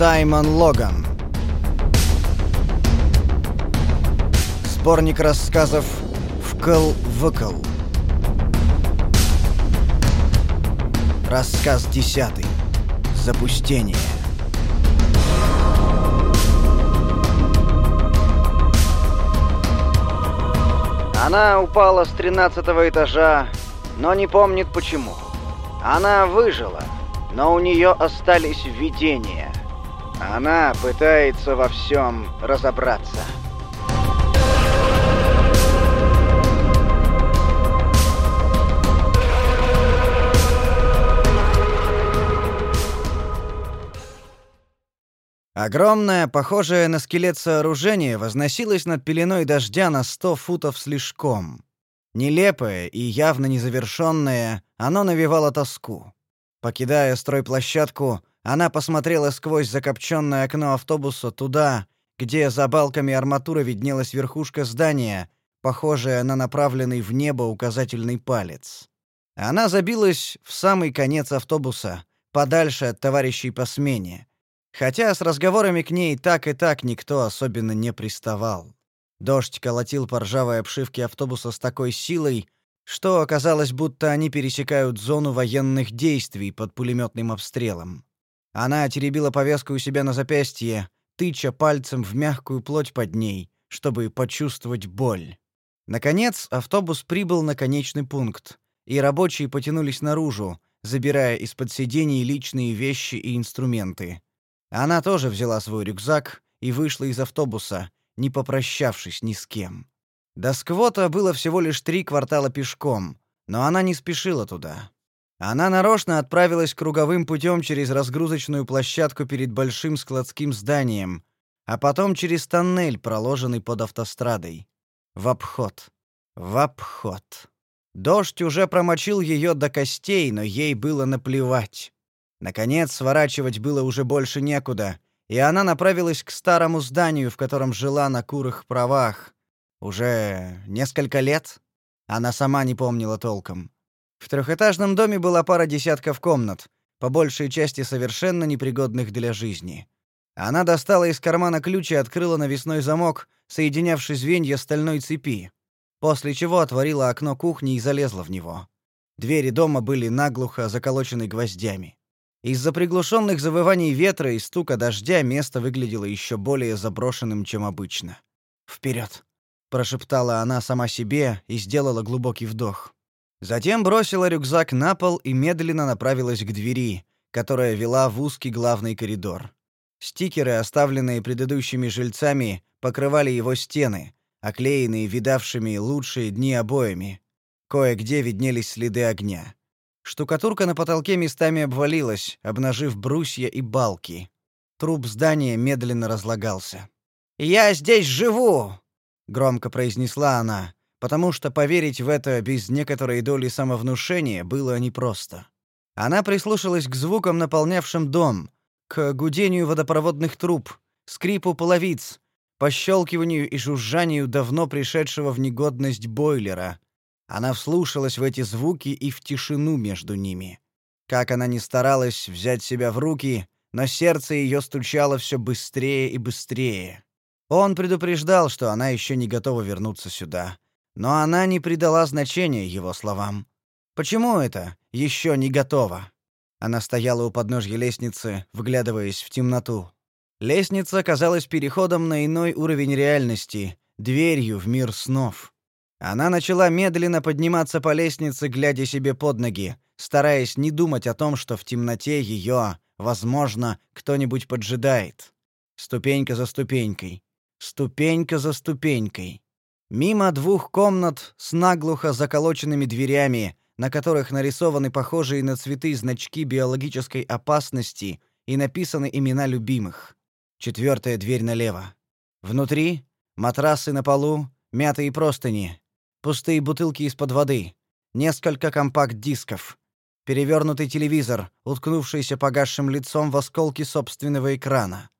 Саймон Логан. Сборник рассказов «Вкл-выкл». Рассказ десятый. Запустение. Она упала с тринадцатого этажа, но не помнит почему. Она выжила, но у нее остались видения. Она пытается во всем разобраться. Огромное, похожее на скелет сооружение возносилось над пеленой дождя на сто футов слишком. Нелепое и явно незавершенное, оно навевало тоску. Покидая стройплощадку, она посмотрела сквозь закопченное окно автобуса туда, где за балками арматуры виднелась верхушка здания, похожая на направленный в небо указательный палец. Она забилась в самый конец автобуса, подальше от товарищей по смене. Хотя с разговорами к ней так и так никто особенно не приставал. Дождь колотил по ржавой обшивке автобуса с такой силой, что оказалось, будто они пересекают зону военных действий под пулеметным обстрелом. Она теребила повязку у себя на запястье, тыча пальцем в мягкую плоть под ней, чтобы почувствовать боль. Наконец, автобус прибыл на конечный пункт, и рабочие потянулись наружу, забирая из-под сидений личные вещи и инструменты. Она тоже взяла свой рюкзак и вышла из автобуса, не попрощавшись ни с кем. До сквота было всего лишь три квартала пешком, но она не спешила туда. Она нарочно отправилась круговым путем через разгрузочную площадку перед большим складским зданием, а потом через тоннель, проложенный под автострадой. В обход. В обход. Дождь уже промочил ее до костей, но ей было наплевать. Наконец, сворачивать было уже больше некуда, и она направилась к старому зданию, в котором жила на курых правах. Уже несколько лет? Она сама не помнила толком. В трехэтажном доме была пара десятков комнат, по большей части совершенно непригодных для жизни. Она достала из кармана ключ и открыла навесной замок, соединявший звенья стальной цепи, после чего отворила окно кухни и залезла в него. Двери дома были наглухо заколочены гвоздями. Из-за приглушенных завываний ветра и стука дождя место выглядело еще более заброшенным, чем обычно. Вперед! прошептала она сама себе и сделала глубокий вдох. Затем бросила рюкзак на пол и медленно направилась к двери, которая вела в узкий главный коридор. Стикеры, оставленные предыдущими жильцами, покрывали его стены, оклеенные видавшими лучшие дни обоями. Кое-где виднелись следы огня. Штукатурка на потолке местами обвалилась, обнажив брусья и балки. Труп здания медленно разлагался. «Я здесь живу!» — громко произнесла она, потому что поверить в это без некоторой доли самовнушения было непросто. Она прислушалась к звукам, наполнявшим дом, к гудению водопроводных труб, скрипу половиц, пощелкиванию и жужжанию давно пришедшего в негодность бойлера — она вслушалась в эти звуки и в тишину между ними. Как она ни старалась взять себя в руки, но сердце ее стучало все быстрее и быстрее. Он предупреждал, что она еще не готова вернуться сюда, но она не придала значения его словам. Почему это еще не готова? Она стояла у подножья лестницы, вглядываясь в темноту. Лестница казалась переходом на иной уровень реальности, дверью в мир снов. Она начала медленно подниматься по лестнице, глядя себе под ноги, стараясь не думать о том, что в темноте ее, возможно, кто-нибудь поджидает. Ступенька за ступенькой, ступенька за ступенькой. Мимо двух комнат с наглухо заколоченными дверями, на которых нарисованы похожие на цветы значки биологической опасности и написаны имена любимых. Четвертая дверь налево. Внутри матрасы на полу, мятые простыни, пустые бутылки из-под воды, несколько компакт-дисков, перевернутый телевизор, уткнувшийся погасшим лицом в осколки собственного экрана.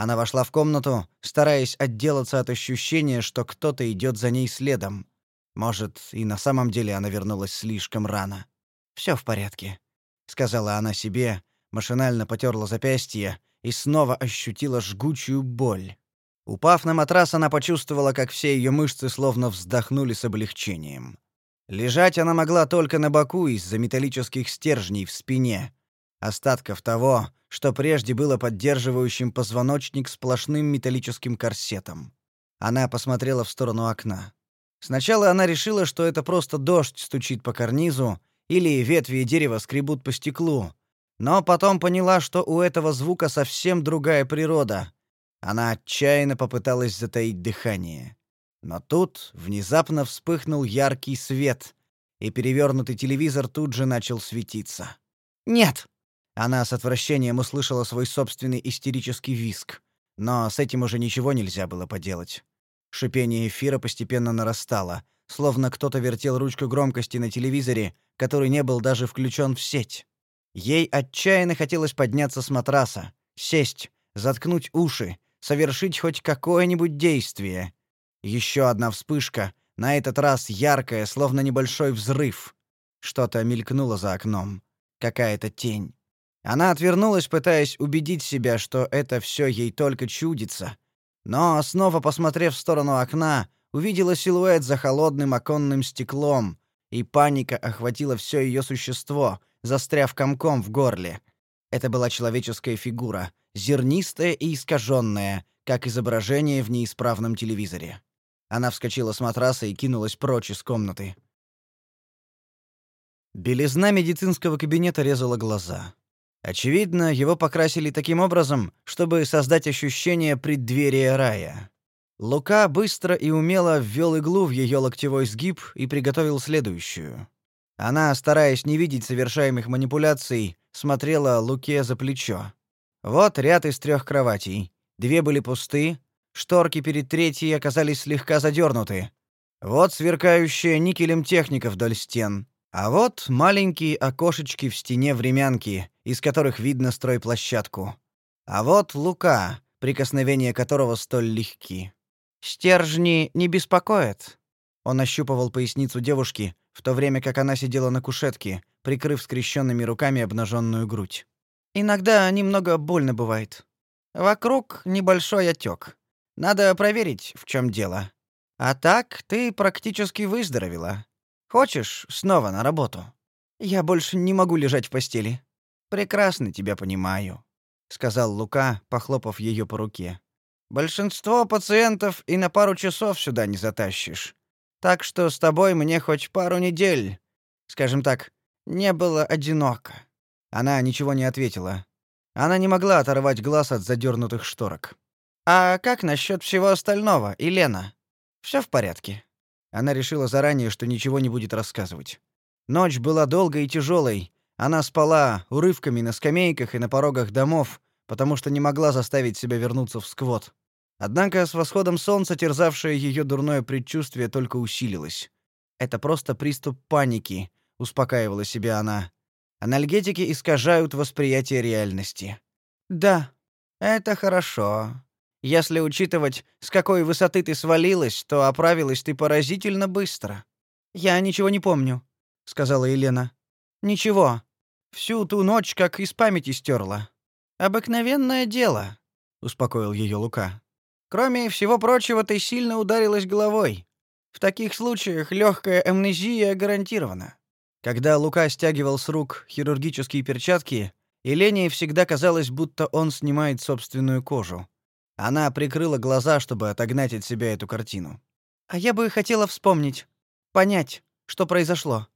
Она вошла в комнату, стараясь отделаться от ощущения, что кто-то идет за ней следом. Может, и на самом деле она вернулась слишком рано. Все в порядке, сказала она себе, машинально потерла запястье и снова ощутила жгучую боль. Упав на матрас, она почувствовала, как все ее мышцы словно вздохнули с облегчением. Лежать она могла только на боку из-за металлических стержней в спине, остатков того, что прежде было поддерживающим позвоночник сплошным металлическим корсетом. Она посмотрела в сторону окна. Сначала она решила, что это просто дождь стучит по карнизу или ветви дерева скребут по стеклу, но потом поняла, что у этого звука совсем другая природа. Она отчаянно попыталась затаить дыхание. Но тут внезапно вспыхнул яркий свет, и перевернутый телевизор тут же начал светиться. «Нет!» Она с отвращением услышала свой собственный истерический визг. Но с этим уже ничего нельзя было поделать. Шипение эфира постепенно нарастало, словно кто-то вертел ручку громкости на телевизоре, который не был даже включен в сеть. Ей отчаянно хотелось подняться с матраса, сесть, заткнуть уши, совершить хоть какое-нибудь действие. Еще одна вспышка, на этот раз яркая, словно небольшой взрыв. Что-то мелькнуло за окном. Какая-то тень. Она отвернулась, пытаясь убедить себя, что это все ей только чудится. Но, снова посмотрев в сторону окна, увидела силуэт за холодным оконным стеклом, и паника охватила все ее существо, застряв комком в горле. Это была человеческая фигура, зернистая и искаженная, как изображение в неисправном телевизоре. Она вскочила с матраса и кинулась прочь из комнаты. Белизна медицинского кабинета резала глаза. Очевидно, его покрасили таким образом, чтобы создать ощущение преддверия рая. Лука быстро и умело ввел иглу в ее локтевой сгиб и приготовил следующую. Она, стараясь не видеть совершаемых манипуляций, смотрела Луке за плечо. Вот ряд из трех кроватей. Две были пусты, шторки перед третьей оказались слегка задернуты. Вот сверкающая никелем техника вдоль стен. А вот маленькие окошечки в стене времянки, из которых видно стройплощадку. А вот Лука, прикосновения которого столь легки. Стержни не беспокоят. Он ощупывал поясницу девушки, в то время как она сидела на кушетке, прикрыв скрещенными руками обнаженную грудь. Иногда немного больно бывает. Вокруг небольшой отек. Надо проверить, в чем дело. А так ты практически выздоровела. Хочешь снова на работу? Я больше не могу лежать в постели. Прекрасно тебя понимаю, сказал Лука, похлопав ее по руке. Большинство пациентов и на пару часов сюда не затащишь. Так что с тобой мне хоть пару недель, скажем так, не было одиноко. Она ничего не ответила. Она не могла оторвать глаз от задернутых шторок. А как насчет всего остального, Елена? Все в порядке. Она решила заранее, что ничего не будет рассказывать. Ночь была долгой и тяжелой. Она спала урывками на скамейках и на порогах домов, потому что не могла заставить себя вернуться в сквот. Однако с восходом солнца терзавшее ее дурное предчувствие только усилилось. Это просто приступ паники, успокаивала себя она. Анальгетики искажают восприятие реальности. Да, это хорошо. Если учитывать, с какой высоты ты свалилась, то оправилась ты поразительно быстро. Я ничего не помню, сказала Елена. Ничего. Всю ту ночь как из памяти стерла. Обыкновенное дело, успокоил ее Лука. Кроме всего прочего, ты сильно ударилась головой. В таких случаях легкая амнезия гарантирована. Когда Лука стягивал с рук хирургические перчатки, Елене всегда казалось, будто он снимает собственную кожу. Она прикрыла глаза, чтобы отогнать от себя эту картину. А я бы хотела вспомнить, понять, что произошло.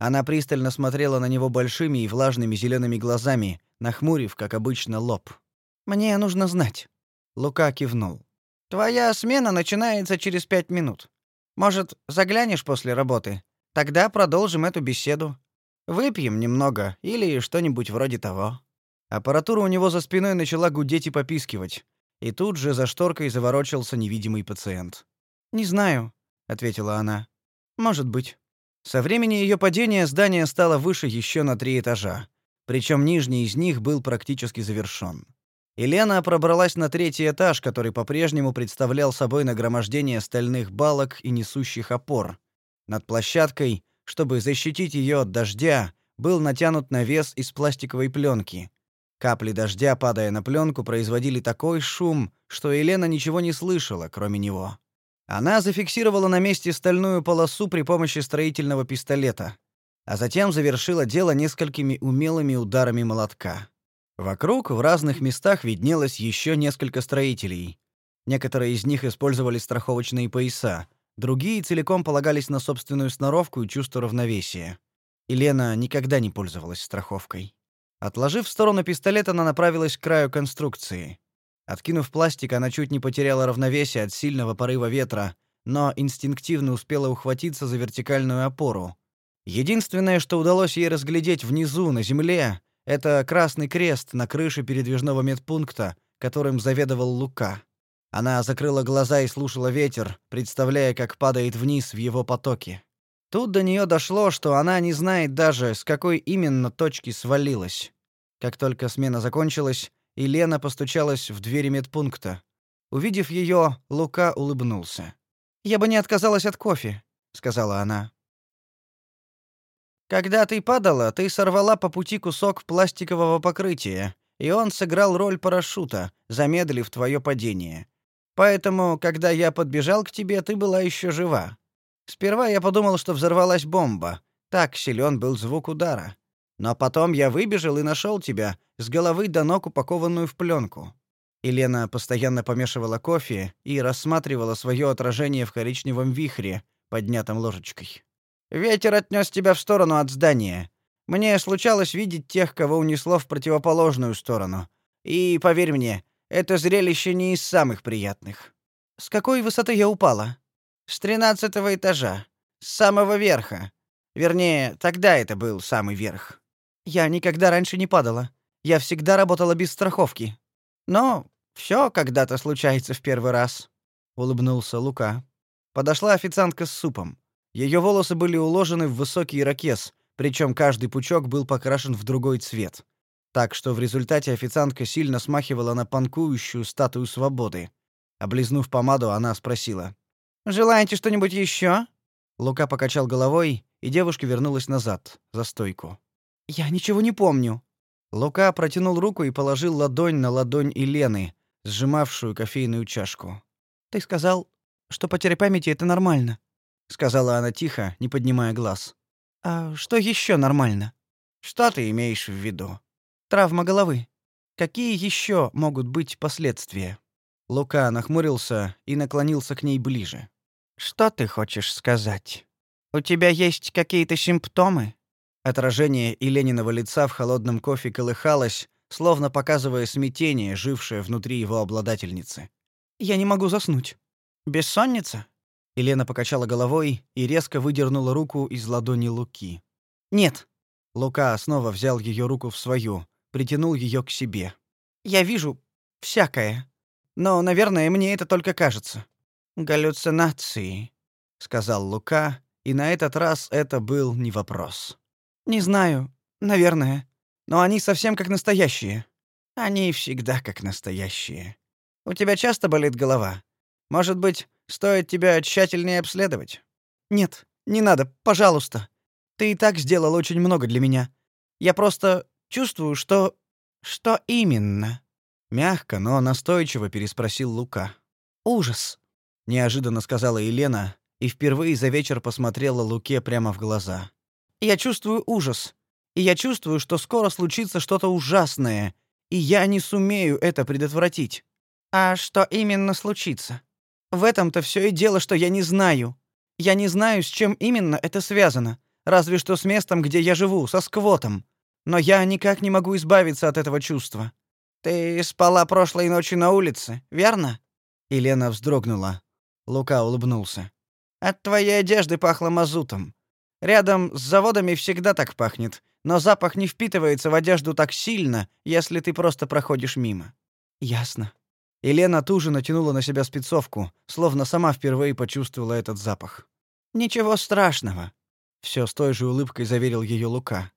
Она пристально смотрела на него большими и влажными зелеными глазами, нахмурив, как обычно, лоб. Мне нужно знать. Лука кивнул. Твоя смена начинается через пять минут. Может, заглянешь после работы? Тогда продолжим эту беседу. Выпьем немного или что-нибудь вроде того. Аппаратура у него за спиной начала гудеть и попискивать, и тут же за шторкой заворочился невидимый пациент. "Не знаю", ответила она. "Может быть". Со времени ее падения здание стало выше еще на три этажа, причем нижний из них был практически завершен. Елена пробралась на третий этаж, который по-прежнему представлял собой нагромождение стальных балок и несущих опор. Над площадкой, чтобы защитить ее от дождя, был натянут навес из пластиковой пленки. Капли дождя, падая на пленку, производили такой шум, что Елена ничего не слышала, кроме него. Она зафиксировала на месте стальную полосу при помощи строительного пистолета, а затем завершила дело несколькими умелыми ударами молотка. Вокруг в разных местах виднелось еще несколько строителей. Некоторые из них использовали страховочные пояса, другие целиком полагались на собственную сноровку и чувство равновесия. Елена никогда не пользовалась страховкой. Отложив в сторону пистолет, она направилась к краю конструкции. Откинув пластик, она чуть не потеряла равновесие от сильного порыва ветра, но инстинктивно успела ухватиться за вертикальную опору. Единственное, что удалось ей разглядеть внизу, на земле, это красный крест на крыше передвижного медпункта, которым заведовал Лука. Она закрыла глаза и слушала ветер, представляя, как падает вниз в его потоке. Тут до нее дошло, что она не знает даже, с какой именно точки свалилась. Как только смена закончилась, и Лена постучалась в двери медпункта. Увидев ее, Лука улыбнулся. «Я бы не отказалась от кофе», — сказала она. «Когда ты падала, ты сорвала по пути кусок пластикового покрытия, и он сыграл роль парашюта, замедлив твое падение. Поэтому, когда я подбежал к тебе, ты была еще жива. Сперва я подумал, что взорвалась бомба. Так силен был звук удара. Но потом я выбежал и нашел тебя, с головы до ног упакованную в пленку. Елена постоянно помешивала кофе и рассматривала свое отражение в коричневом вихре, поднятом ложечкой. Ветер отнес тебя в сторону от здания. Мне случалось видеть тех, кого унесло в противоположную сторону. И поверь мне, это зрелище не из самых приятных. С какой высоты я упала? С тринадцатого этажа. С самого верха. Вернее, тогда это был самый верх. Я никогда раньше не падала. Я всегда работала без страховки. Но все когда-то случается в первый раз, улыбнулся Лука. Подошла официантка с супом. Ее волосы были уложены в высокий ирокез, причем каждый пучок был покрашен в другой цвет. Так что в результате официантка сильно смахивала на панкующую статую свободы. Облизнув помаду, она спросила: Желаете что-нибудь еще? Лука покачал головой, и девушка вернулась назад, за стойку. Я ничего не помню. Лука протянул руку и положил ладонь на ладонь Елены, сжимавшую кофейную чашку. Ты сказал, что потеря памяти это нормально, сказала она тихо, не поднимая глаз. А что еще нормально? Что ты имеешь в виду? Травма головы. Какие еще могут быть последствия? Лука нахмурился и наклонился к ней ближе. Что ты хочешь сказать? У тебя есть какие-то симптомы? Отражение Елениного лица в холодном кофе колыхалось, словно показывая смятение, жившее внутри его обладательницы. Я не могу заснуть. Бессонница? Елена покачала головой и резко выдернула руку из ладони Луки. Нет. Лука снова взял ее руку в свою, притянул ее к себе. Я вижу всякое. Но, наверное, мне это только кажется. Галлюцинации, сказал Лука, и на этот раз это был не вопрос. Не знаю, наверное, но они совсем как настоящие. Они всегда как настоящие. У тебя часто болит голова? Может быть, стоит тебя тщательнее обследовать? Нет, не надо, пожалуйста. Ты и так сделал очень много для меня. Я просто чувствую, что что именно? Мягко, но настойчиво переспросил Лука. Ужас, неожиданно сказала Елена и впервые за вечер посмотрела Луке прямо в глаза. Я чувствую ужас. И я чувствую, что скоро случится что-то ужасное, и я не сумею это предотвратить. А что именно случится? В этом-то все и дело, что я не знаю. Я не знаю, с чем именно это связано, разве что с местом, где я живу, со сквотом. Но я никак не могу избавиться от этого чувства. Ты спала прошлой ночью на улице, верно? Елена вздрогнула. Лука улыбнулся. От твоей одежды пахло мазутом. Рядом с заводами всегда так пахнет, но запах не впитывается в одежду так сильно, если ты просто проходишь мимо. Ясно. Елена туже натянула на себя спецовку, словно сама впервые почувствовала этот запах. Ничего страшного, все с той же улыбкой заверил ее Лука.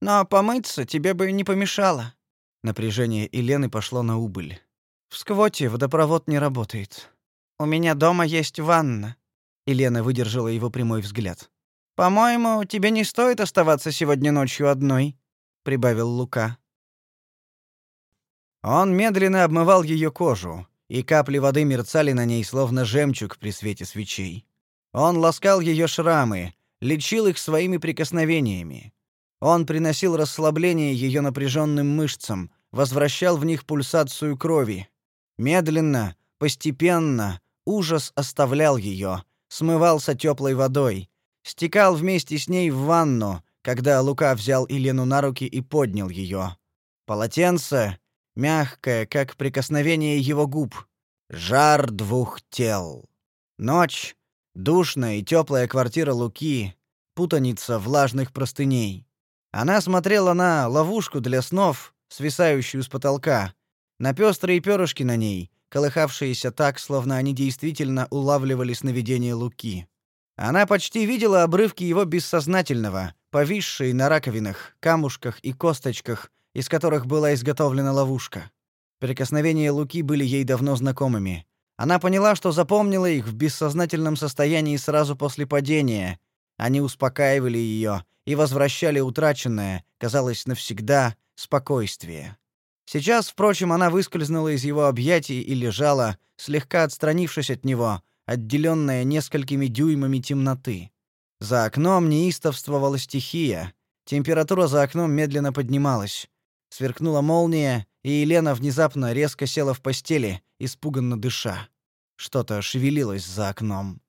Но помыться тебе бы не помешало. Напряжение Елены пошло на убыль. В сквоте водопровод не работает. У меня дома есть ванна. Елена выдержала его прямой взгляд. По-моему, тебе не стоит оставаться сегодня ночью одной, прибавил Лука. Он медленно обмывал ее кожу, и капли воды мерцали на ней, словно жемчуг при свете свечей. Он ласкал ее шрамы, лечил их своими прикосновениями. Он приносил расслабление ее напряженным мышцам, возвращал в них пульсацию крови. Медленно, постепенно ужас оставлял ее, смывался теплой водой, стекал вместе с ней в ванну, когда Лука взял Елену на руки и поднял ее. Полотенце, мягкое, как прикосновение его губ. Жар двух тел. Ночь, душная и теплая квартира Луки, путаница влажных простыней. Она смотрела на ловушку для снов, свисающую с потолка, на пестрые перышки на ней, колыхавшиеся так, словно они действительно улавливали сновидение Луки. Она почти видела обрывки его бессознательного, повисшие на раковинах, камушках и косточках, из которых была изготовлена ловушка. Прикосновения Луки были ей давно знакомыми. Она поняла, что запомнила их в бессознательном состоянии сразу после падения. Они успокаивали ее и возвращали утраченное, казалось, навсегда, спокойствие. Сейчас, впрочем, она выскользнула из его объятий и лежала, слегка отстранившись от него, отделенная несколькими дюймами темноты. За окном неистовствовала стихия. Температура за окном медленно поднималась. Сверкнула молния, и Елена внезапно резко села в постели, испуганно дыша. Что-то шевелилось за окном.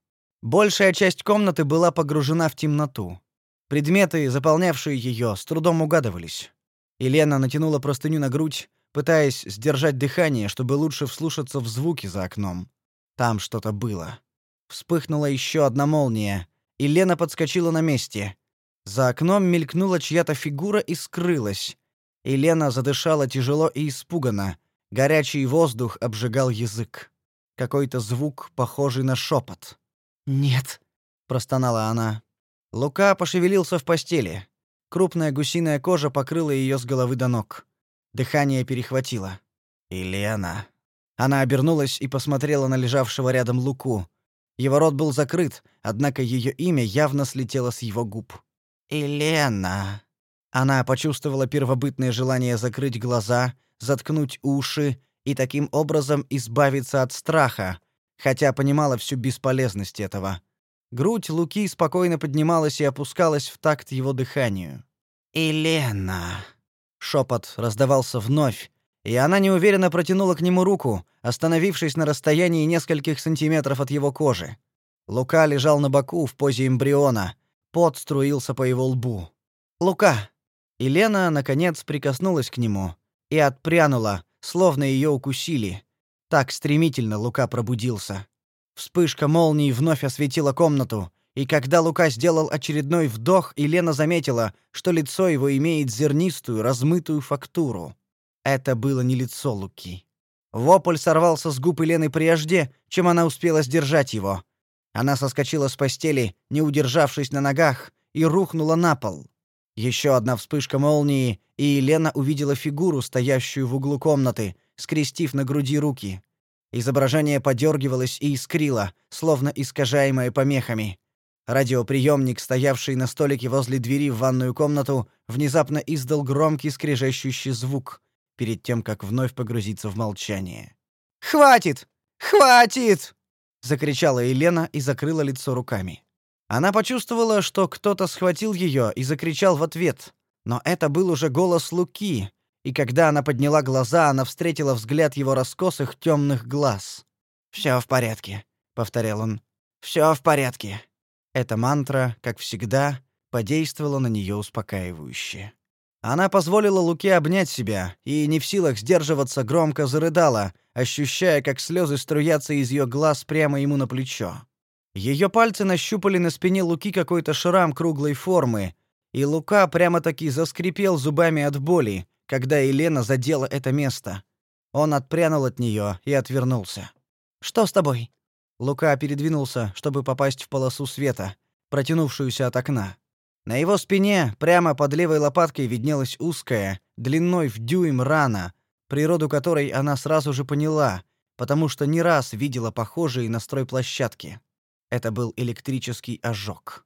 Большая часть комнаты была погружена в темноту. Предметы, заполнявшие ее, с трудом угадывались. Елена натянула простыню на грудь, пытаясь сдержать дыхание, чтобы лучше вслушаться в звуки за окном. Там что-то было. Вспыхнула еще одна молния, и Лена подскочила на месте. За окном мелькнула чья-то фигура и скрылась. И Лена задышала тяжело и испуганно. Горячий воздух обжигал язык. Какой-то звук, похожий на шепот. «Нет», — простонала она. Лука пошевелился в постели. Крупная гусиная кожа покрыла ее с головы до ног. Дыхание перехватило. «Елена». Она обернулась и посмотрела на лежавшего рядом Луку. Его рот был закрыт, однако ее имя явно слетело с его губ. «Елена». Она почувствовала первобытное желание закрыть глаза, заткнуть уши и таким образом избавиться от страха, хотя понимала всю бесполезность этого. Грудь Луки спокойно поднималась и опускалась в такт его дыханию. «Елена!» Шепот раздавался вновь, и она неуверенно протянула к нему руку, остановившись на расстоянии нескольких сантиметров от его кожи. Лука лежал на боку в позе эмбриона, пот струился по его лбу. «Лука!» Елена, наконец, прикоснулась к нему и отпрянула, словно ее укусили. Так стремительно Лука пробудился. Вспышка молнии вновь осветила комнату, и когда Лука сделал очередной вдох, Елена заметила, что лицо его имеет зернистую, размытую фактуру. Это было не лицо Луки. Вопль сорвался с губ Елены прежде, чем она успела сдержать его. Она соскочила с постели, не удержавшись на ногах, и рухнула на пол. Еще одна вспышка молнии, и Елена увидела фигуру, стоящую в углу комнаты, скрестив на груди руки. Изображение подергивалось и искрило, словно искажаемое помехами. Радиоприемник, стоявший на столике возле двери в ванную комнату, внезапно издал громкий скрежещущий звук, перед тем, как вновь погрузиться в молчание. «Хватит! Хватит!» — закричала Елена и закрыла лицо руками. Она почувствовала, что кто-то схватил ее и закричал в ответ, но это был уже голос Луки, и когда она подняла глаза, она встретила взгляд его раскосых темных глаз. «Все в порядке», — повторял он. «Все в порядке». Эта мантра, как всегда, подействовала на нее успокаивающе. Она позволила Луке обнять себя и, не в силах сдерживаться, громко зарыдала, ощущая, как слезы струятся из ее глаз прямо ему на плечо. Ее пальцы нащупали на спине Луки какой-то шрам круглой формы, и Лука прямо-таки заскрипел зубами от боли, когда Елена задела это место. Он отпрянул от нее и отвернулся. «Что с тобой?» Лука передвинулся, чтобы попасть в полосу света, протянувшуюся от окна. На его спине, прямо под левой лопаткой, виднелась узкая, длиной в дюйм рана, природу которой она сразу же поняла, потому что не раз видела похожие на стройплощадке. Это был электрический ожог.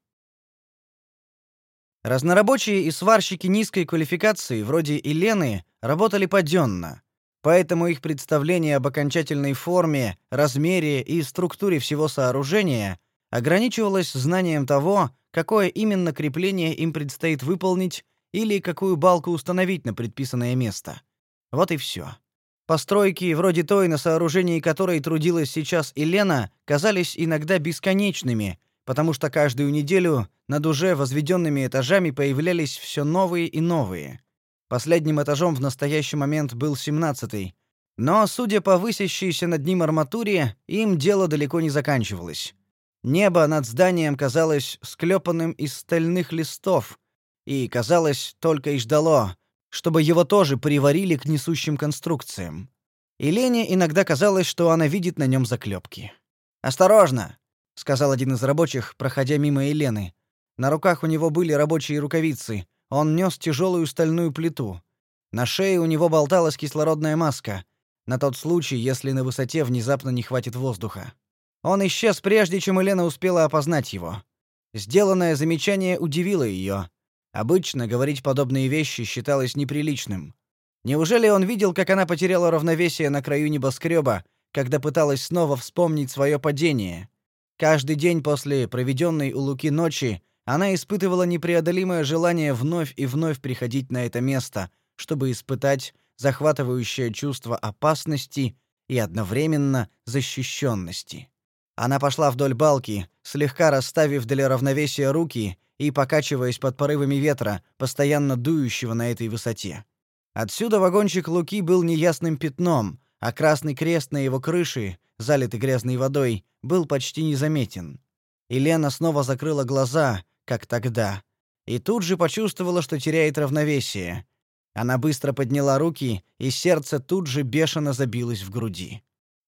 Разнорабочие и сварщики низкой квалификации, вроде Елены, работали подённо. Поэтому их представление об окончательной форме, размере и структуре всего сооружения ограничивалось знанием того, какое именно крепление им предстоит выполнить или какую балку установить на предписанное место. Вот и все. Постройки, вроде той, на сооружении которой трудилась сейчас Елена, казались иногда бесконечными, потому что каждую неделю над уже возведенными этажами появлялись все новые и новые. Последним этажом в настоящий момент был семнадцатый, но, судя по высящейся над ним арматуре, им дело далеко не заканчивалось. Небо над зданием казалось склепанным из стальных листов, и, казалось, только и ждало, чтобы его тоже приварили к несущим конструкциям. И Лене иногда казалось, что она видит на нем заклепки. «Осторожно!» — сказал один из рабочих, проходя мимо Елены. На руках у него были рабочие рукавицы. Он нес тяжелую стальную плиту. На шее у него болталась кислородная маска, на тот случай, если на высоте внезапно не хватит воздуха. Он исчез прежде, чем Елена успела опознать его. Сделанное замечание удивило ее. Обычно говорить подобные вещи считалось неприличным. Неужели он видел, как она потеряла равновесие на краю небоскреба, когда пыталась снова вспомнить свое падение? Каждый день после проведенной у Луки ночи она испытывала непреодолимое желание вновь и вновь приходить на это место, чтобы испытать захватывающее чувство опасности и одновременно защищенности. Она пошла вдоль балки, слегка расставив для равновесия руки и покачиваясь под порывами ветра, постоянно дующего на этой высоте. Отсюда вагончик Луки был неясным пятном, а красный крест на его крыше, залитый грязной водой, был почти незаметен. Елена снова закрыла глаза, как тогда, и тут же почувствовала, что теряет равновесие. Она быстро подняла руки, и сердце тут же бешено забилось в груди.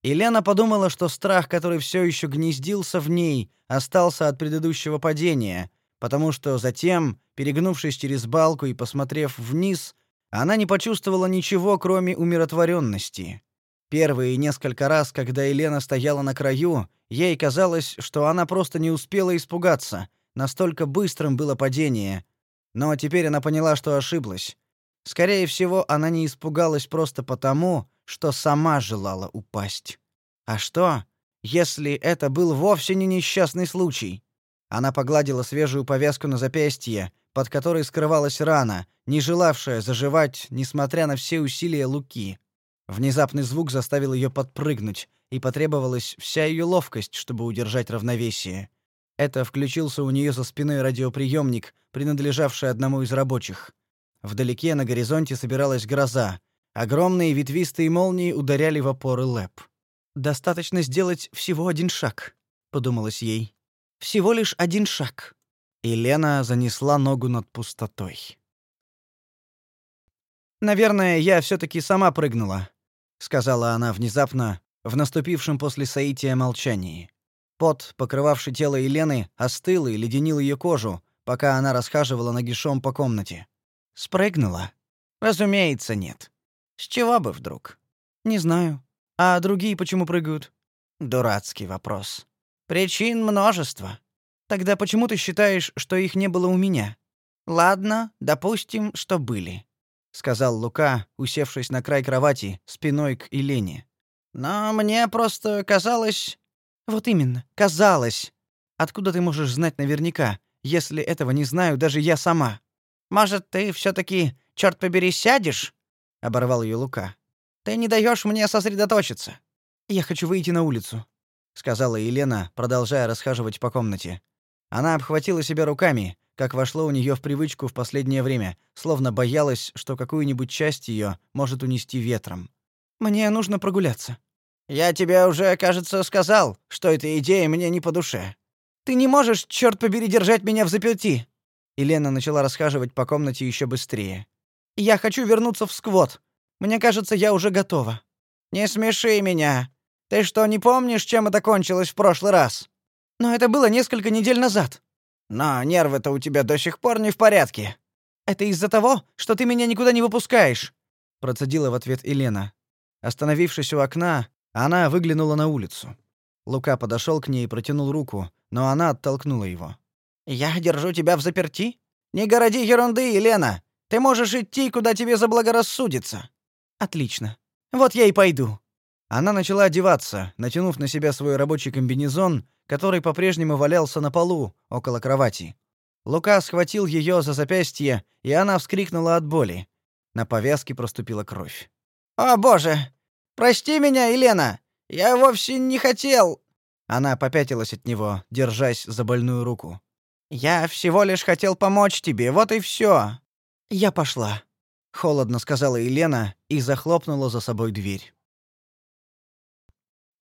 Елена подумала, что страх, который все еще гнездился в ней, остался от предыдущего падения, потому что затем, перегнувшись через балку и посмотрев вниз, она не почувствовала ничего, кроме умиротворенности. Первые несколько раз, когда Елена стояла на краю, ей казалось, что она просто не успела испугаться, настолько быстрым было падение. Но теперь она поняла, что ошиблась. Скорее всего, она не испугалась просто потому, что сама желала упасть. А что, если это был вовсе не несчастный случай? Она погладила свежую повязку на запястье, под которой скрывалась рана, не желавшая заживать, несмотря на все усилия Луки. Внезапный звук заставил ее подпрыгнуть, и потребовалась вся ее ловкость, чтобы удержать равновесие. Это включился у нее за спиной радиоприемник, принадлежавший одному из рабочих. Вдалеке на горизонте собиралась гроза. Огромные ветвистые молнии ударяли в опоры ЛЭП. «Достаточно сделать всего один шаг», — подумалось ей. Всего лишь один шаг. И Лена занесла ногу над пустотой. Наверное, я все таки сама прыгнула, сказала она внезапно в наступившем после соития молчании. Пот, покрывавший тело Елены, остыл и леденил ее кожу, пока она расхаживала нагишом по комнате. Спрыгнула? Разумеется, нет. С чего бы вдруг? Не знаю. А другие почему прыгают? Дурацкий вопрос. Причин множество. Тогда почему ты считаешь, что их не было у меня? Ладно, допустим, что были, сказал Лука, усевшись на край кровати, спиной к Елене. Но мне просто казалось Вот именно, казалось. Откуда ты можешь знать наверняка, если этого не знаю даже я сама? Может, ты все таки черт побери, сядешь? Оборвал ее Лука. Ты не даешь мне сосредоточиться. Я хочу выйти на улицу сказала Елена, продолжая расхаживать по комнате. Она обхватила себя руками, как вошло у нее в привычку в последнее время, словно боялась, что какую-нибудь часть ее может унести ветром. Мне нужно прогуляться. Я тебе уже, кажется, сказал, что эта идея мне не по душе. Ты не можешь, черт побери, держать меня в заперти. Елена начала расхаживать по комнате еще быстрее. Я хочу вернуться в сквот. Мне кажется, я уже готова. Не смеши меня, ты что, не помнишь, чем это кончилось в прошлый раз? Но это было несколько недель назад. Но нервы-то у тебя до сих пор не в порядке. Это из-за того, что ты меня никуда не выпускаешь, процедила в ответ Елена. Остановившись у окна, она выглянула на улицу. Лука подошел к ней и протянул руку, но она оттолкнула его. Я держу тебя в заперти? Не городи ерунды, Елена. Ты можешь идти, куда тебе заблагорассудится. Отлично. Вот я и пойду». Она начала одеваться, натянув на себя свой рабочий комбинезон, который по-прежнему валялся на полу около кровати. Лука схватил ее за запястье, и она вскрикнула от боли. На повязке проступила кровь. «О, боже! Прости меня, Елена! Я вовсе не хотел!» Она попятилась от него, держась за больную руку. «Я всего лишь хотел помочь тебе, вот и все. «Я пошла», — холодно сказала Елена и захлопнула за собой дверь.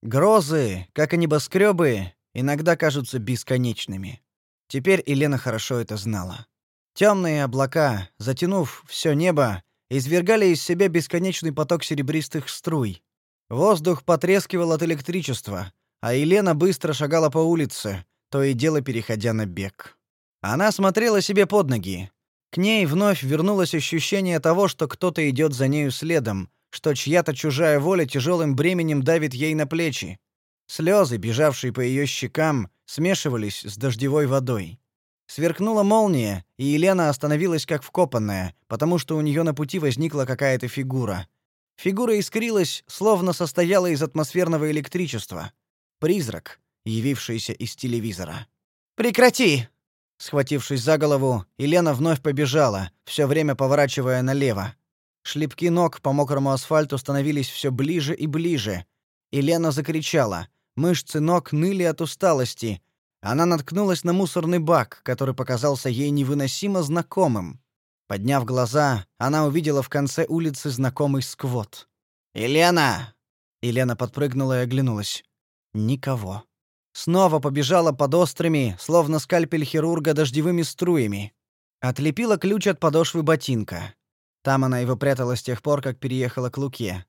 Грозы, как и небоскребы, иногда кажутся бесконечными. Теперь Елена хорошо это знала. Темные облака, затянув все небо, извергали из себя бесконечный поток серебристых струй. Воздух потрескивал от электричества, а Елена быстро шагала по улице, то и дело переходя на бег. Она смотрела себе под ноги. К ней вновь вернулось ощущение того, что кто-то идет за нею следом, что чья-то чужая воля тяжелым бременем давит ей на плечи. Слезы, бежавшие по ее щекам, смешивались с дождевой водой. Сверкнула молния, и Елена остановилась как вкопанная, потому что у нее на пути возникла какая-то фигура. Фигура искрилась, словно состояла из атмосферного электричества. Призрак, явившийся из телевизора. «Прекрати!» Схватившись за голову, Елена вновь побежала, все время поворачивая налево. Шлепки ног по мокрому асфальту становились все ближе и ближе. Елена закричала. Мышцы ног ныли от усталости. Она наткнулась на мусорный бак, который показался ей невыносимо знакомым. Подняв глаза, она увидела в конце улицы знакомый сквот. «Елена!» Елена подпрыгнула и оглянулась. Никого. Снова побежала под острыми, словно скальпель хирурга, дождевыми струями. Отлепила ключ от подошвы ботинка. Там она его прятала с тех пор, как переехала к Луке.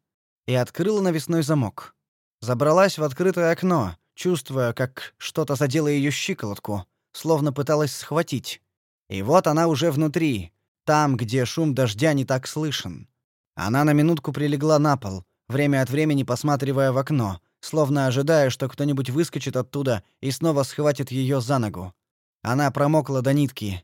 И открыла навесной замок. Забралась в открытое окно, чувствуя, как что-то задело ее щиколотку, словно пыталась схватить. И вот она уже внутри, там, где шум дождя не так слышен. Она на минутку прилегла на пол, время от времени посматривая в окно, словно ожидая, что кто-нибудь выскочит оттуда и снова схватит ее за ногу. Она промокла до нитки,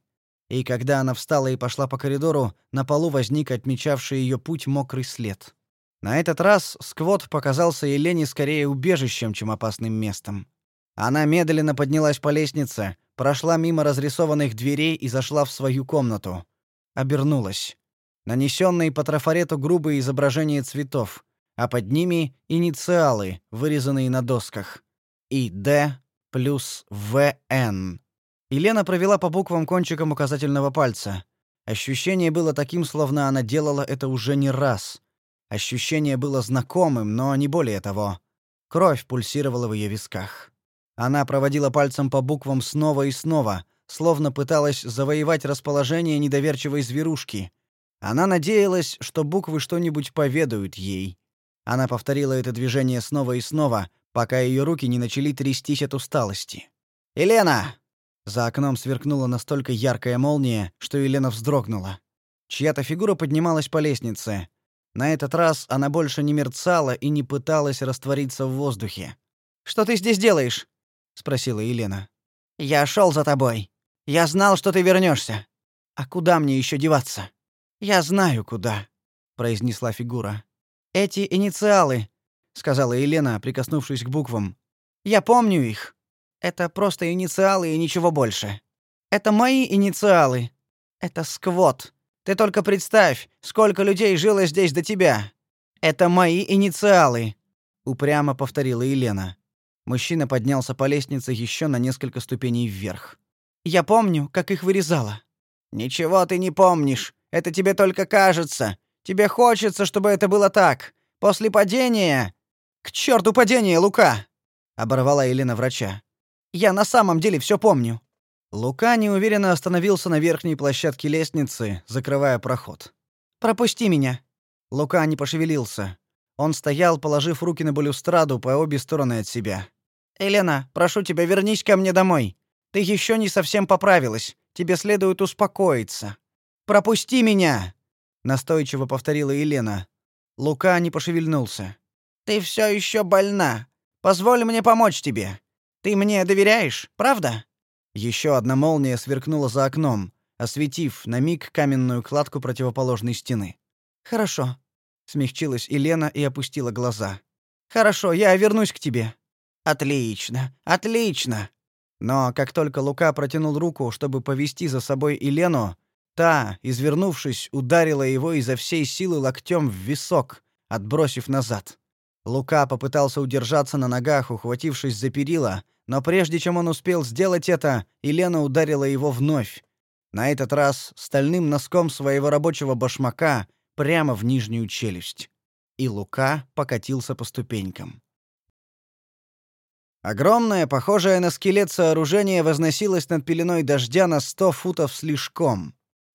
и когда она встала и пошла по коридору, на полу возник отмечавший ее путь мокрый след. На этот раз сквот показался Елене скорее убежищем, чем опасным местом. Она медленно поднялась по лестнице, прошла мимо разрисованных дверей и зашла в свою комнату обернулась. Нанесенные по трафарету грубые изображения цветов, а под ними инициалы, вырезанные на досках. ИД плюс ВН. Елена провела по буквам кончиком указательного пальца. Ощущение было таким, словно она делала это уже не раз. Ощущение было знакомым, но не более того. Кровь пульсировала в ее висках. Она проводила пальцем по буквам снова и снова, словно пыталась завоевать расположение недоверчивой зверушки. Она надеялась, что буквы что-нибудь поведают ей. Она повторила это движение снова и снова, пока ее руки не начали трястись от усталости. «Елена!» За окном сверкнула настолько яркая молния, что Елена вздрогнула. Чья-то фигура поднималась по лестнице. На этот раз она больше не мерцала и не пыталась раствориться в воздухе. «Что ты здесь делаешь?» — спросила Елена. «Я шел за тобой», я знал, что ты вернешься. А куда мне еще деваться? Я знаю куда, произнесла фигура. Эти инициалы, сказала Елена, прикоснувшись к буквам. Я помню их. Это просто инициалы и ничего больше. Это мои инициалы. Это сквот. Ты только представь, сколько людей жило здесь до тебя. Это мои инициалы, упрямо повторила Елена. Мужчина поднялся по лестнице еще на несколько ступеней вверх. Я помню, как их вырезала. Ничего ты не помнишь. Это тебе только кажется. Тебе хочется, чтобы это было так. После падения К черту падение, Лука, оборвала Елена врача. Я на самом деле все помню. Лука неуверенно остановился на верхней площадке лестницы, закрывая проход. Пропусти меня. Лука не пошевелился. Он стоял, положив руки на балюстраду по обе стороны от себя. Елена, прошу тебя, вернись ко мне домой. Ты еще не совсем поправилась. Тебе следует успокоиться. Пропусти меня, настойчиво повторила Елена. Лука не пошевельнулся. Ты все еще больна. Позволь мне помочь тебе. Ты мне доверяешь, правда? Еще одна молния сверкнула за окном, осветив на миг каменную кладку противоположной стены. Хорошо, смягчилась Елена и опустила глаза. Хорошо, я вернусь к тебе. Отлично. Отлично. Но как только Лука протянул руку, чтобы повести за собой Елену, та, извернувшись, ударила его изо всей силы локтем в висок, отбросив назад. Лука попытался удержаться на ногах, ухватившись за перила, но прежде чем он успел сделать это, Елена ударила его вновь. На этот раз стальным носком своего рабочего башмака прямо в нижнюю челюсть. И Лука покатился по ступенькам. Огромное, похожее на скелет сооружение возносилось над пеленой дождя на сто футов слишком.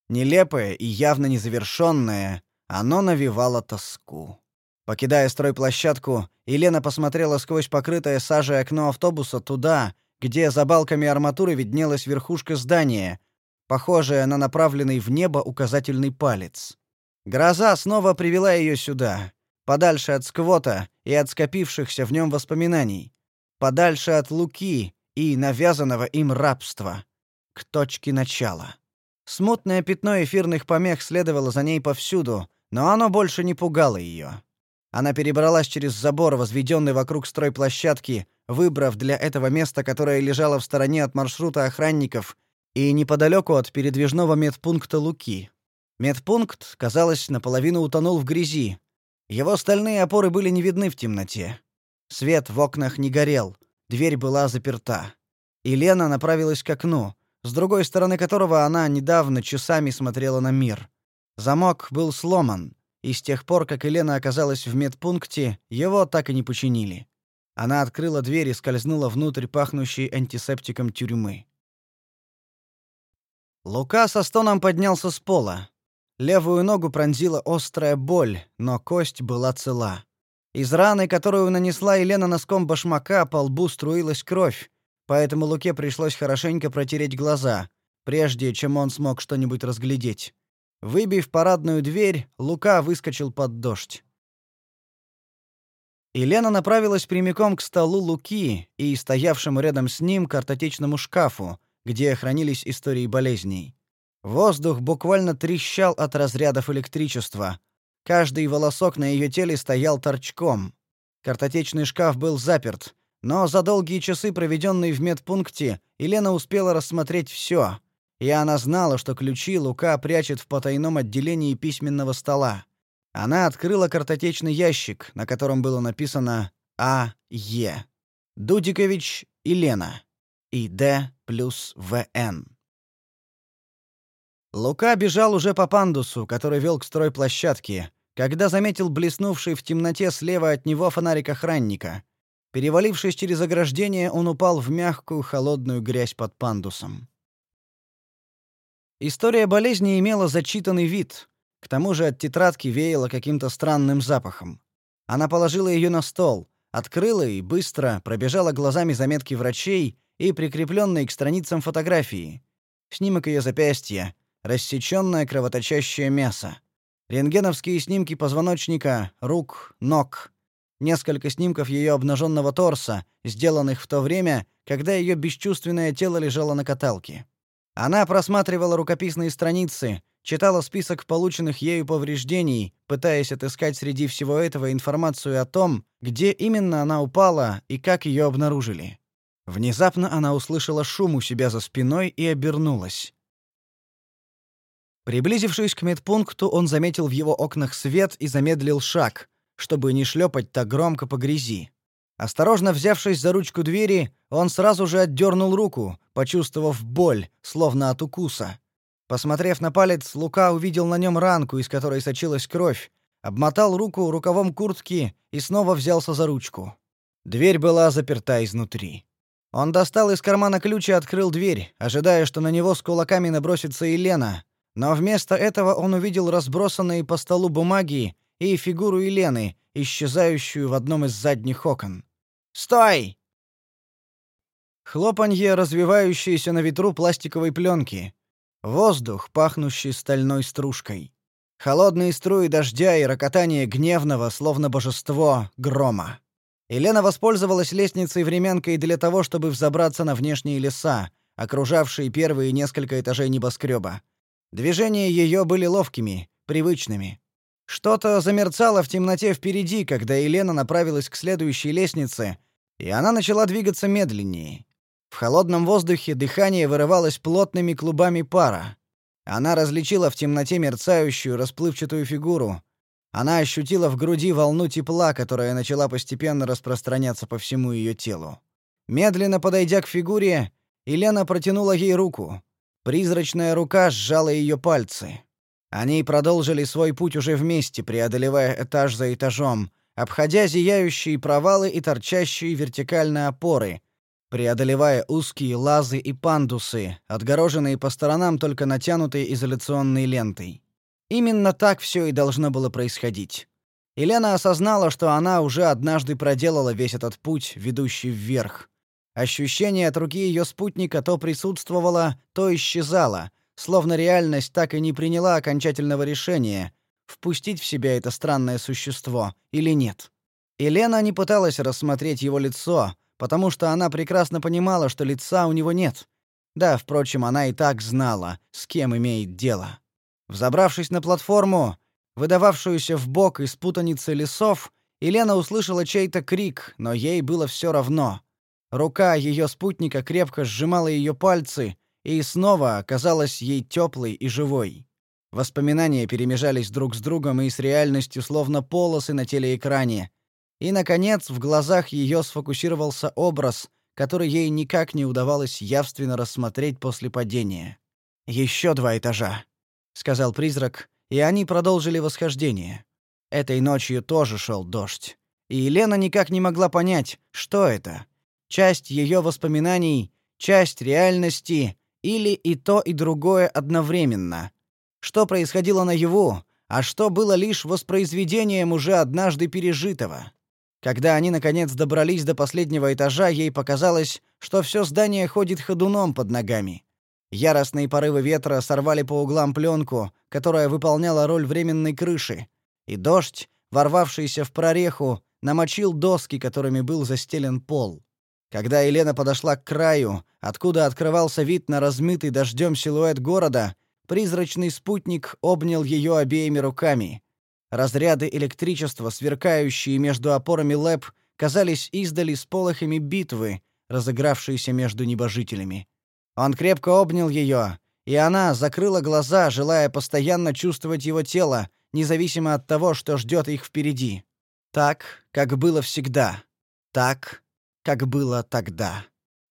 Нелепое и явно незавершенное, оно навевало тоску. Покидая стройплощадку, Елена посмотрела сквозь покрытое сажей окно автобуса туда, где за балками арматуры виднелась верхушка здания, похожая на направленный в небо указательный палец. Гроза снова привела ее сюда, подальше от сквота и от скопившихся в нем воспоминаний, подальше от Луки и навязанного им рабства, к точке начала. Смутное пятно эфирных помех следовало за ней повсюду, но оно больше не пугало ее. Она перебралась через забор, возведенный вокруг стройплощадки, выбрав для этого место, которое лежало в стороне от маршрута охранников и неподалеку от передвижного медпункта Луки. Медпункт, казалось, наполовину утонул в грязи. Его стальные опоры были не видны в темноте. Свет в окнах не горел, дверь была заперта. И Лена направилась к окну, с другой стороны которого она недавно часами смотрела на мир. Замок был сломан, и с тех пор, как Елена оказалась в медпункте, его так и не починили. Она открыла дверь и скользнула внутрь пахнущей антисептиком тюрьмы. Лука со стоном поднялся с пола. Левую ногу пронзила острая боль, но кость была цела. Из раны, которую нанесла Елена носком башмака, по лбу струилась кровь, поэтому Луке пришлось хорошенько протереть глаза, прежде чем он смог что-нибудь разглядеть. Выбив парадную дверь, Лука выскочил под дождь. Елена направилась прямиком к столу Луки и стоявшему рядом с ним картотечному шкафу, где хранились истории болезней. Воздух буквально трещал от разрядов электричества. Каждый волосок на ее теле стоял торчком. Картотечный шкаф был заперт, но за долгие часы, проведенные в медпункте, Елена успела рассмотреть все и она знала, что ключи Лука прячет в потайном отделении письменного стола. Она открыла картотечный ящик, на котором было написано А. Е. Дудикович и Лена. И Д плюс ВН. Лука бежал уже по пандусу, который вел к стройплощадке, когда заметил блеснувший в темноте слева от него фонарик охранника. Перевалившись через ограждение, он упал в мягкую холодную грязь под пандусом. История болезни имела зачитанный вид. К тому же от тетрадки веяло каким-то странным запахом. Она положила ее на стол, открыла и быстро пробежала глазами заметки врачей и прикрепленные к страницам фотографии. Снимок ее запястья, рассечённое кровоточащее мясо. Рентгеновские снимки позвоночника, рук, ног. Несколько снимков ее обнаженного торса, сделанных в то время, когда ее бесчувственное тело лежало на каталке. Она просматривала рукописные страницы, читала список полученных ею повреждений, пытаясь отыскать среди всего этого информацию о том, где именно она упала и как ее обнаружили. Внезапно она услышала шум у себя за спиной и обернулась. Приблизившись к медпункту, он заметил в его окнах свет и замедлил шаг, чтобы не шлепать так громко по грязи. Осторожно взявшись за ручку двери, он сразу же отдернул руку, почувствовав боль, словно от укуса. Посмотрев на палец, Лука увидел на нем ранку, из которой сочилась кровь, обмотал руку рукавом куртки и снова взялся за ручку. Дверь была заперта изнутри. Он достал из кармана ключ и открыл дверь, ожидая, что на него с кулаками набросится Елена, но вместо этого он увидел разбросанные по столу бумаги и фигуру Елены, исчезающую в одном из задних окон. Стой!» Хлопанье развивающейся на ветру пластиковой пленки. Воздух, пахнущий стальной стружкой. Холодные струи дождя и рокотание гневного, словно божество, грома. Елена воспользовалась лестницей-времянкой для того, чтобы взобраться на внешние леса, окружавшие первые несколько этажей небоскреба. Движения ее были ловкими, привычными. Что-то замерцало в темноте впереди, когда Елена направилась к следующей лестнице, и она начала двигаться медленнее. В холодном воздухе дыхание вырывалось плотными клубами пара. Она различила в темноте мерцающую расплывчатую фигуру. Она ощутила в груди волну тепла, которая начала постепенно распространяться по всему ее телу. Медленно подойдя к фигуре, Елена протянула ей руку. Призрачная рука сжала ее пальцы. Они продолжили свой путь уже вместе, преодолевая этаж за этажом, обходя зияющие провалы и торчащие вертикальные опоры, преодолевая узкие лазы и пандусы, отгороженные по сторонам только натянутой изоляционной лентой. Именно так все и должно было происходить. Елена осознала, что она уже однажды проделала весь этот путь, ведущий вверх. Ощущение от руки ее спутника то присутствовало, то исчезало, словно реальность так и не приняла окончательного решения, впустить в себя это странное существо или нет. Елена не пыталась рассмотреть его лицо, потому что она прекрасно понимала, что лица у него нет. Да, впрочем, она и так знала, с кем имеет дело. Взобравшись на платформу, выдававшуюся в бок из путаницы лесов, Елена услышала чей-то крик, но ей было все равно. Рука ее спутника крепко сжимала ее пальцы и снова оказалась ей теплой и живой. Воспоминания перемежались друг с другом и с реальностью словно полосы на телеэкране. И наконец, в глазах ее сфокусировался образ, который ей никак не удавалось явственно рассмотреть после падения. Еще два этажа, сказал призрак, и они продолжили восхождение. Этой ночью тоже шел дождь, и Елена никак не могла понять, что это. Часть ее воспоминаний, часть реальности или и то, и другое одновременно. Что происходило наяву, а что было лишь воспроизведением уже однажды пережитого. Когда они наконец добрались до последнего этажа, ей показалось, что все здание ходит ходуном под ногами. Яростные порывы ветра сорвали по углам пленку, которая выполняла роль временной крыши, и дождь, ворвавшийся в прореху, намочил доски, которыми был застелен пол. Когда Елена подошла к краю, откуда открывался вид на размытый дождем силуэт города, призрачный спутник обнял ее обеими руками. Разряды электричества, сверкающие между опорами лэп, казались издали сполохами битвы, разыгравшейся между небожителями. Он крепко обнял ее, и она закрыла глаза, желая постоянно чувствовать его тело, независимо от того, что ждет их впереди. Так, как было всегда. Так, как было тогда.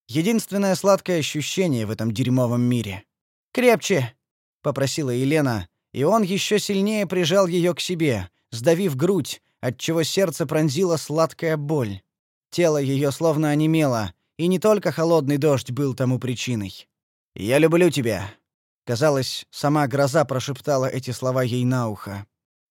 Единственное сладкое ощущение в этом дерьмовом мире. «Крепче!» — попросила Елена, и он еще сильнее прижал ее к себе, сдавив грудь, отчего сердце пронзила сладкая боль. Тело ее словно онемело, и не только холодный дождь был тому причиной. «Я люблю тебя», — казалось, сама гроза прошептала эти слова ей на ухо.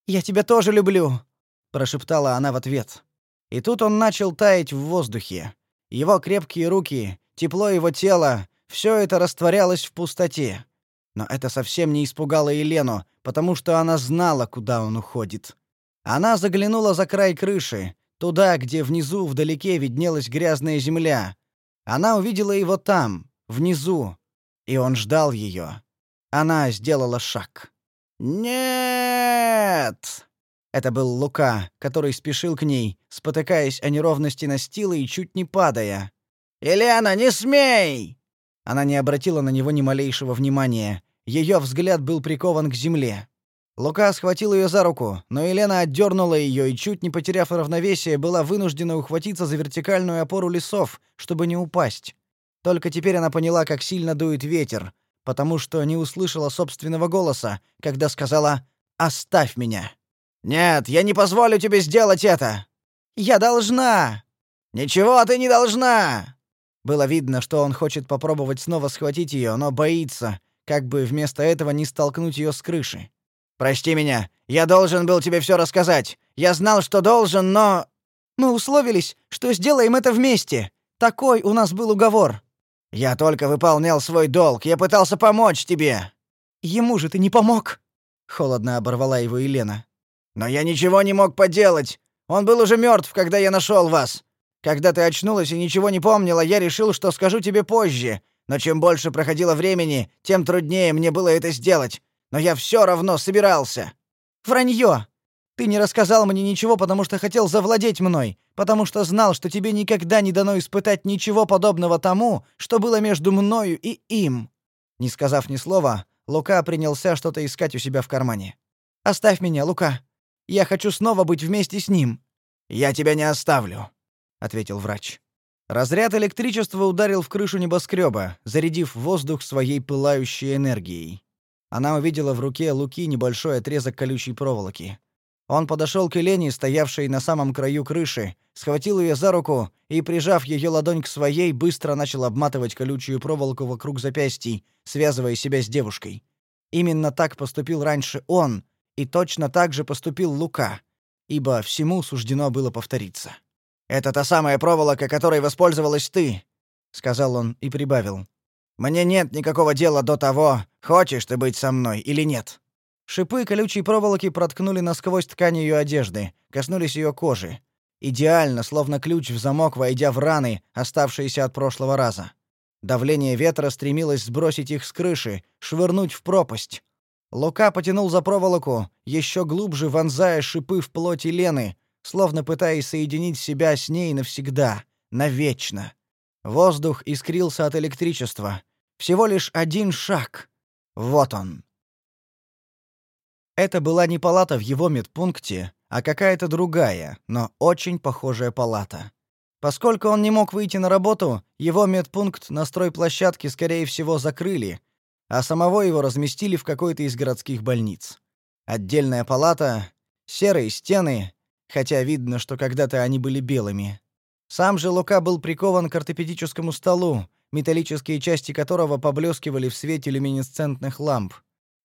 «Я тебя тоже люблю», — прошептала она в ответ. И тут он начал таять в воздухе. Его крепкие руки, тепло его тела — все это растворялось в пустоте. Но это совсем не испугало Елену, потому что она знала, куда он уходит. Она заглянула за край крыши, туда, где внизу вдалеке виднелась грязная земля. Она увидела его там, внизу, и он ждал ее. Она сделала шаг. «Нет!» Это был Лука, который спешил к ней, спотыкаясь о неровности настила и чуть не падая. «Елена, не смей!» Она не обратила на него ни малейшего внимания. Ее взгляд был прикован к земле. Лука схватил ее за руку, но Елена отдернула ее и, чуть не потеряв равновесие, была вынуждена ухватиться за вертикальную опору лесов, чтобы не упасть. Только теперь она поняла, как сильно дует ветер, потому что не услышала собственного голоса, когда сказала «Оставь меня». Нет, я не позволю тебе сделать это. Я должна. Ничего ты не должна. Было видно, что он хочет попробовать снова схватить ее, но боится, как бы вместо этого не столкнуть ее с крыши. Прости меня. Я должен был тебе все рассказать. Я знал, что должен, но мы условились, что сделаем это вместе. Такой у нас был уговор. Я только выполнял свой долг. Я пытался помочь тебе. Ему же ты не помог, холодно оборвала его Елена. Но я ничего не мог поделать. Он был уже мертв, когда я нашел вас. Когда ты очнулась и ничего не помнила, я решил, что скажу тебе позже. Но чем больше проходило времени, тем труднее мне было это сделать. Но я все равно собирался. Вранье. Ты не рассказал мне ничего, потому что хотел завладеть мной, потому что знал, что тебе никогда не дано испытать ничего подобного тому, что было между мною и им. Не сказав ни слова, Лука принялся что-то искать у себя в кармане. Оставь меня, Лука. Я хочу снова быть вместе с ним. Я тебя не оставлю, ответил врач. Разряд электричества ударил в крышу небоскреба, зарядив воздух своей пылающей энергией. Она увидела в руке Луки небольшой отрезок колючей проволоки. Он подошел к Елене, стоявшей на самом краю крыши, схватил ее за руку и, прижав ее ладонь к своей, быстро начал обматывать колючую проволоку вокруг запястий, связывая себя с девушкой. Именно так поступил раньше он, и точно так же поступил Лука, ибо всему суждено было повториться. «Это та самая проволока, которой воспользовалась ты», — сказал он и прибавил. «Мне нет никакого дела до того, хочешь ты быть со мной или нет». Шипы колючей проволоки проткнули насквозь ткань ее одежды, коснулись ее кожи. Идеально, словно ключ в замок, войдя в раны, оставшиеся от прошлого раза. Давление ветра стремилось сбросить их с крыши, швырнуть в пропасть. Лука потянул за проволоку, еще глубже вонзая шипы в плоть Лены, словно пытаясь соединить себя с ней навсегда, навечно. Воздух искрился от электричества. Всего лишь один шаг. Вот он. Это была не палата в его медпункте, а какая-то другая, но очень похожая палата. Поскольку он не мог выйти на работу, его медпункт на стройплощадке скорее всего закрыли, а самого его разместили в какой-то из городских больниц. Отдельная палата, серые стены, хотя видно, что когда-то они были белыми. Сам же Лука был прикован к ортопедическому столу, металлические части которого поблескивали в свете люминесцентных ламп.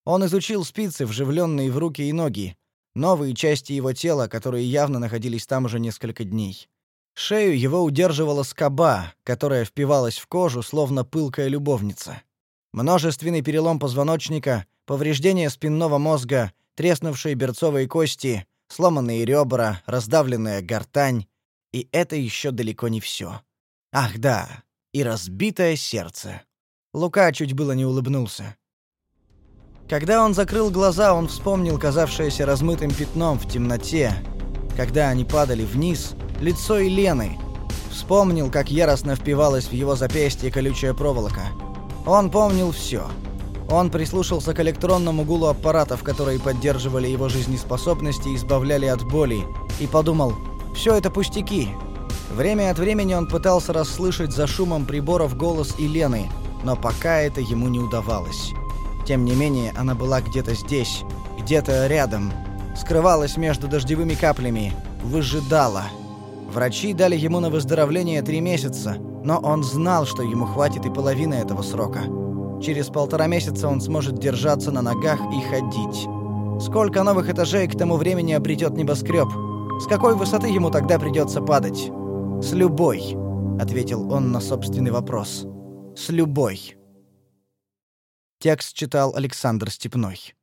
Он изучил спицы, вживленные в руки и ноги, новые части его тела, которые явно находились там уже несколько дней. Шею его удерживала скоба, которая впивалась в кожу, словно пылкая любовница. Множественный перелом позвоночника, повреждение спинного мозга, треснувшие берцовые кости, сломанные ребра, раздавленная гортань. И это еще далеко не все. Ах да, и разбитое сердце. Лука чуть было не улыбнулся. Когда он закрыл глаза, он вспомнил казавшееся размытым пятном в темноте, когда они падали вниз, лицо Елены. Вспомнил, как яростно впивалась в его запястье колючая проволока. Он помнил все. Он прислушался к электронному гулу аппаратов, которые поддерживали его жизнеспособность и избавляли от боли, и подумал: все это пустяки. Время от времени он пытался расслышать за шумом приборов голос Елены, но пока это ему не удавалось. Тем не менее, она была где-то здесь, где-то рядом, скрывалась между дождевыми каплями, выжидала. Врачи дали ему на выздоровление три месяца, но он знал, что ему хватит и половины этого срока. Через полтора месяца он сможет держаться на ногах и ходить. Сколько новых этажей к тому времени обретет небоскреб? С какой высоты ему тогда придется падать? С любой, ответил он на собственный вопрос. С любой. Текст читал Александр Степной.